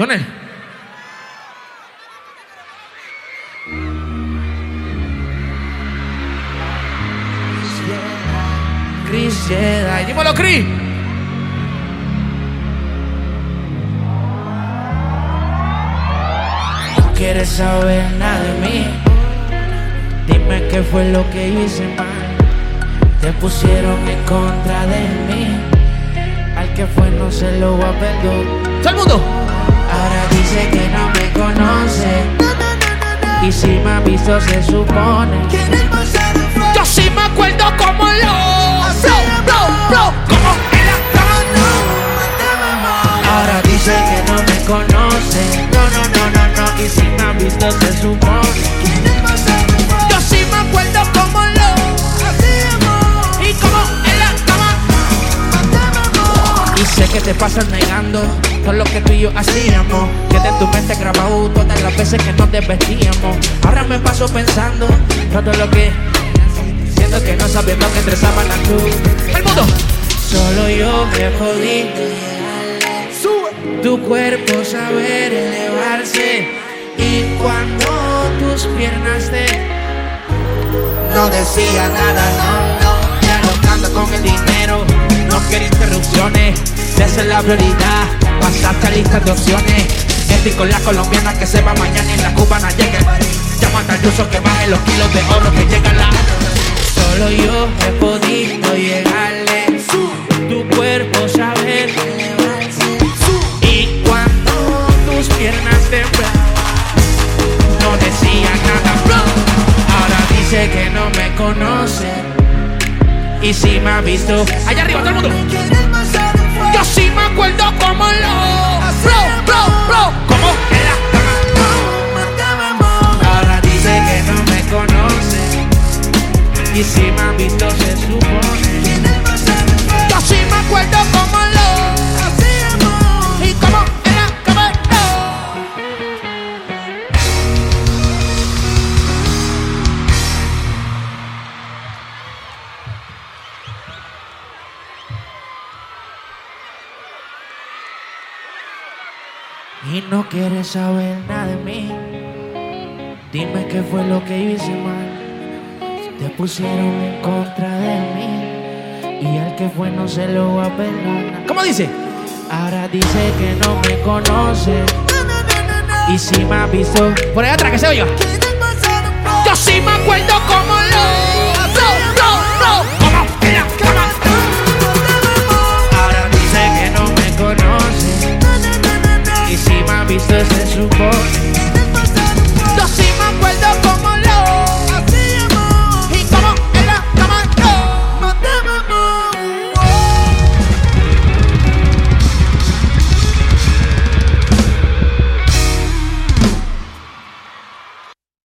Jonel. Chris Jedi. Dímelo, Chris. No quieres saber nada de mí. Dime qué fue lo que hice mal. Te pusieron en contra Y si me ha visto se supone. Yo sí me acuerdo como lo. Bro, bro, bro. Como en la cama. Ahora dice que no me conoce. No, no, no, no, no. Y si me ha visto se supone. Yo sí me acuerdo como lo. Y como en la cama. Y sé que te pasas negando todo lo que tú y yo hacíamos. Queda en tu mente grabado todas las veces que nos desvestíamos. Ahora me paso pensando todo lo que. Siento que no sabemos que entre sábanas tú. ¡El mundo! Solo yo me jodí. Tu cuerpo saber elevarse. Y cuando tus piernas te. No decía nada, no, no. Ya no ando con el dinero. No quiero interrupciones. Esa es la prioridad. Pasaste a lista de opciones. Estoy con la colombiana que se va mañana y la cubana llegue. Llama al uso que baje los kilos de oro que llegan la. Solo yo he podido llegarle. Tu cuerpo elevarse. Y cuando tus piernas temblaban, no decía nada, bro. Ahora dice que no me conoce. Y si me ha visto, allá arriba todo el mundo. Yo sí me acuerdo como lo. Bro, bro, bro. Como cama. Ahora dice que no me conoce. Y si me ha visto, se supone. Yo sí me acuerdo como Y no quieres saber nada de mí. Dime qué fue lo que hice mal. Te pusieron en contra de mí. Y al que fue no se lo va a perdonar. ¿Cómo dice? Ahora dice que no me conoce. Y si me ha visto. Por ahí atrás que se oiga. Yo sí me acuerdo como que no